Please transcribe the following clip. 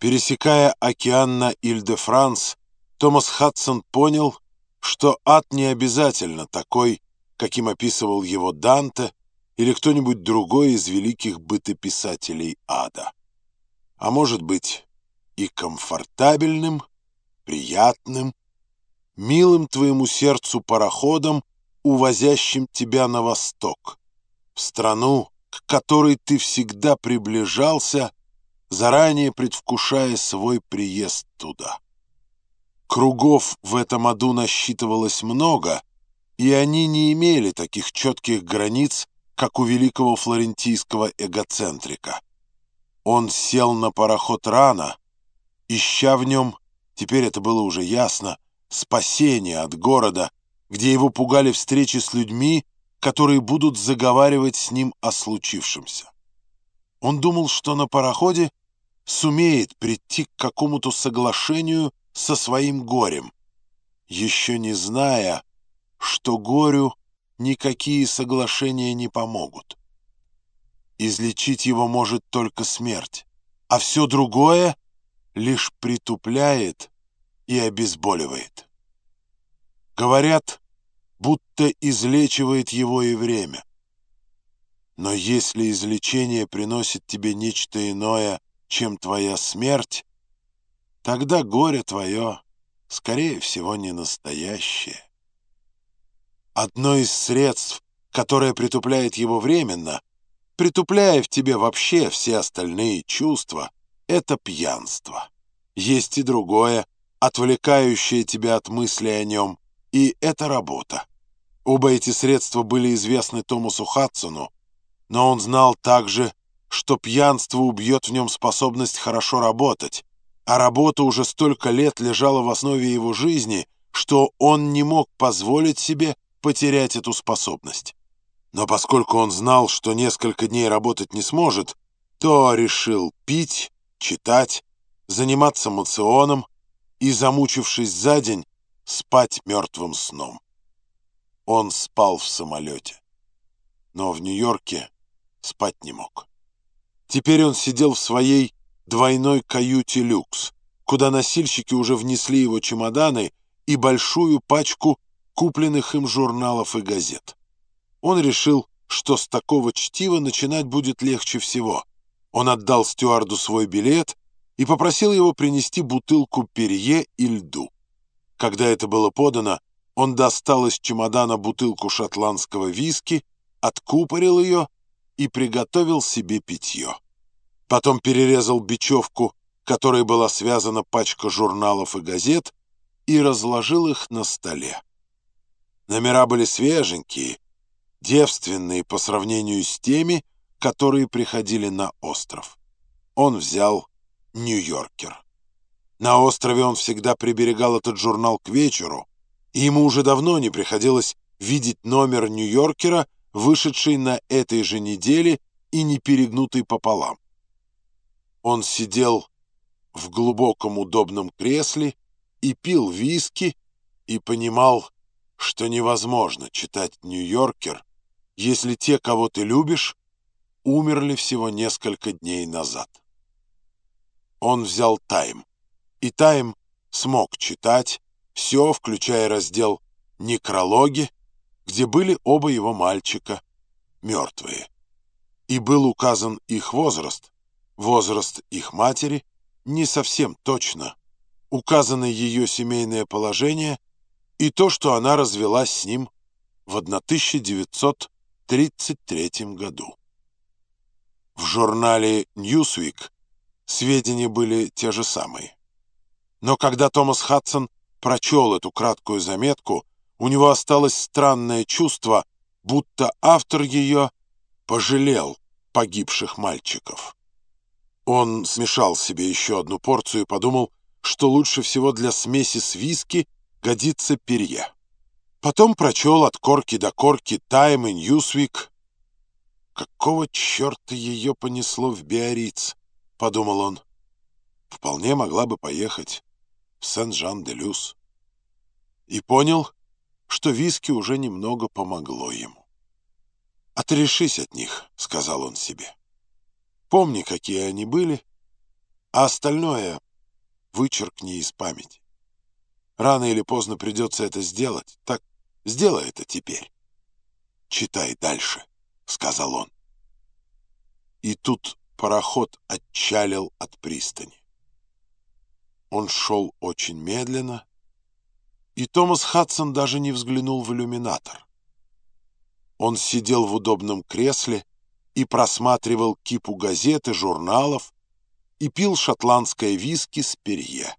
Пересекая океан на Иль-де-Франс, Томас Хадсон понял, что ад не обязательно такой, каким описывал его Данте или кто-нибудь другой из великих бытописателей ада. А может быть и комфортабельным, приятным, милым твоему сердцу пароходом, увозящим тебя на восток, в страну, к которой ты всегда приближался, заранее предвкушая свой приезд туда. Кругов в этом аду насчитывалось много, и они не имели таких четких границ, как у великого флорентийского эгоцентрика. Он сел на пароход рано, ища в нем, теперь это было уже ясно, спасение от города, где его пугали встречи с людьми, которые будут заговаривать с ним о случившемся. Он думал, что на пароходе сумеет прийти к какому-то соглашению со своим горем, еще не зная, что горю никакие соглашения не помогут. Излечить его может только смерть, а все другое лишь притупляет и обезболивает. Говорят, будто излечивает его и время. Но если излечение приносит тебе нечто иное, чем твоя смерть, тогда горе твое, скорее всего, не настоящее. Одно из средств, которое притупляет его временно, притупляя в тебе вообще все остальные чувства, это пьянство. Есть и другое, отвлекающее тебя от мысли о нем, и это работа. Оба эти средства были известны Томасу Хадсону, но он знал также, что пьянство убьет в нем способность хорошо работать, а работа уже столько лет лежала в основе его жизни, что он не мог позволить себе потерять эту способность. Но поскольку он знал, что несколько дней работать не сможет, то решил пить, читать, заниматься мационом и, замучившись за день, спать мертвым сном. Он спал в самолете, но в Нью-Йорке спать не мог. Теперь он сидел в своей двойной каюте «Люкс», куда носильщики уже внесли его чемоданы и большую пачку купленных им журналов и газет. Он решил, что с такого чтива начинать будет легче всего. Он отдал стюарду свой билет и попросил его принести бутылку перье и льду. Когда это было подано, он достал из чемодана бутылку шотландского виски, откупорил ее и приготовил себе питье. Потом перерезал бечевку, которой была связана пачка журналов и газет, и разложил их на столе. Номера были свеженькие, девственные по сравнению с теми, которые приходили на остров. Он взял «Нью-Йоркер». На острове он всегда приберегал этот журнал к вечеру, и ему уже давно не приходилось видеть номер «Нью-Йоркера», вышедший на этой же неделе и не перегнутый пополам. Он сидел в глубоком удобном кресле и пил виски и понимал, что невозможно читать «Нью-Йоркер», если те, кого ты любишь, умерли всего несколько дней назад. Он взял «Тайм», и «Тайм» смог читать все, включая раздел «Некрологи», где были оба его мальчика, мертвые. И был указан их возраст, возраст их матери, не совсем точно, указано ее семейное положение и то, что она развелась с ним в 1933 году. В журнале «Ньюсвик» сведения были те же самые. Но когда Томас Хадсон прочел эту краткую заметку, у него осталось странное чувство, будто автор ее пожалел погибших мальчиков. Он смешал себе еще одну порцию и подумал, что лучше всего для смеси с виски годится перье. Потом прочел от корки до корки «Тайм» и «Ньюсвик». «Какого черта ее понесло в Биарриц?» — подумал он. «Вполне могла бы поехать в Сен-Жан-де-Люс». И понял, что виски уже немного помогло ему. «Отрешись от них», — сказал он себе. «Помни, какие они были, А остальное вычеркни из памяти. Рано или поздно придется это сделать. Так сделай это теперь. «Читай дальше», — сказал он. И тут пароход отчалил от пристани. Он шел очень медленно, и Томас Хадсон даже не взглянул в иллюминатор. Он сидел в удобном кресле и просматривал кипу газет и журналов и пил шотландское виски с перье.